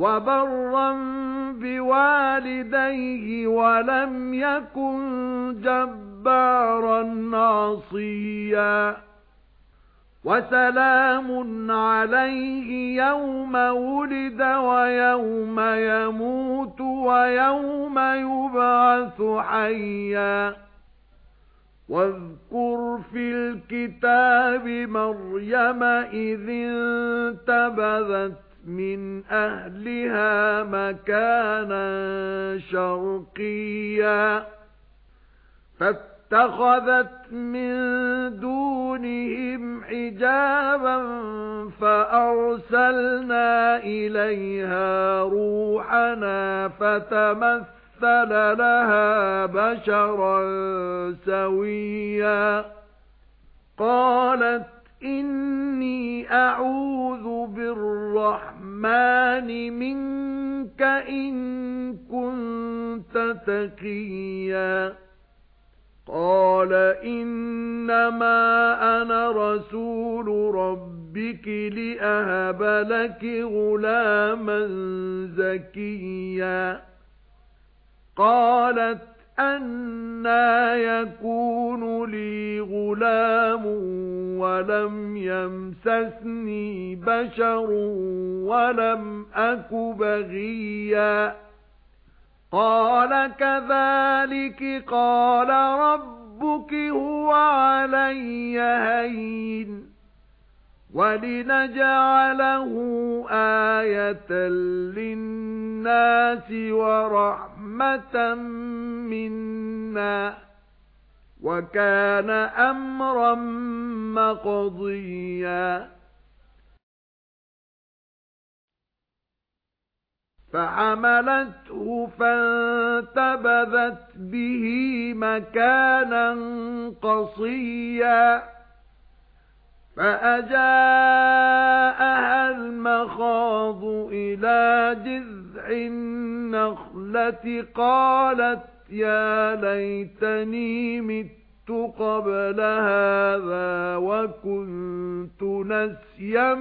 وَبَرًّا بِوَالِدَيْهِ وَلَمْ يَكُنْ جَبَّارًا عَصِيًّا وَسَلَامٌ عَلَيْهِ يَوْمَ وُلِدَ وَيَوْمَ يَمُوتُ وَيَوْمَ يُبْعَثُ حَيًّا وَاذْكُرْ فِي الْكِتَابِ مَرْيَمَ إِذِ انتَبَذَتْ مِنْ أَهْلِهَا مَكَانًا شَرْقِيًّا. فَاتَّخَذَتْ مِنْ دُونِهِمْ حِجَابًا فَأَرْسَلْنَا إِلَيْهَا رُوحَنَا فَتَمَثَّلَ لَهَا بَشَرًا سَوِيًّا. قَالَتْ إِنِّي أَعُوذُ بِالرَّحْمَنِ مِنكَ إِن كُنتَ تَقِيًّا قَالَ إِنَّمَا أَنَا رَسُولُ رَبِّكِ لِأَهَبَ لَكِ غُلَامًا زَكِيًّا قَالَتْ أَنَّى يَكُونُ لِي غُلَامٌ وَلَمْ يَمْسَسْنِي بَشَرٌ وَلَمْ أَكُ بَغِيًّا. قَالَ كَذَلِكِ قَالَ رَبُّكِ هُوَ عَلَيَّ هَيِّنٌ. وَلِنَجْعَلَهُ آيَةً لِلنَّاسِ وَرَحْمَةً مِنَّا. وَكَانَ أَمْرًا مَّقْضِيًّا. فَحَمَلَتْهُ فَانتَبَذَتْ بِهِ مَكَانًا قَصِيًّا. فَأَجَاءَهَا الْمَخَاضُ إِلَى جِذْعِ النَّخْلَةِ قَالَتْ يَا لَيْتَنِي مِتُّ قَبْلَ هَذَا وَكُنتُ نَسْيًّا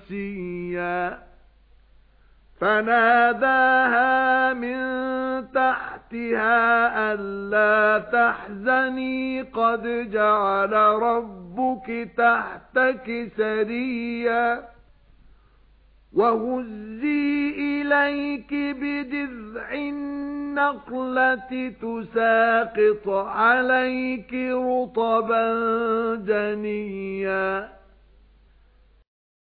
مَّنسِيًّا. فَنَادَاهَا مِن تَحْتِهَا أَلَّا تَحْزَنِي قَدْ جَعَلَ رَبُّكِ تَحْتَكِ سَرِيًّا. وَهُزِّي إِلَيْكِ بِجِذْعِ النَّخْلَةِ تُسَاقِطْ عَلَيْكِ رُطَبًا جَنِيًّا.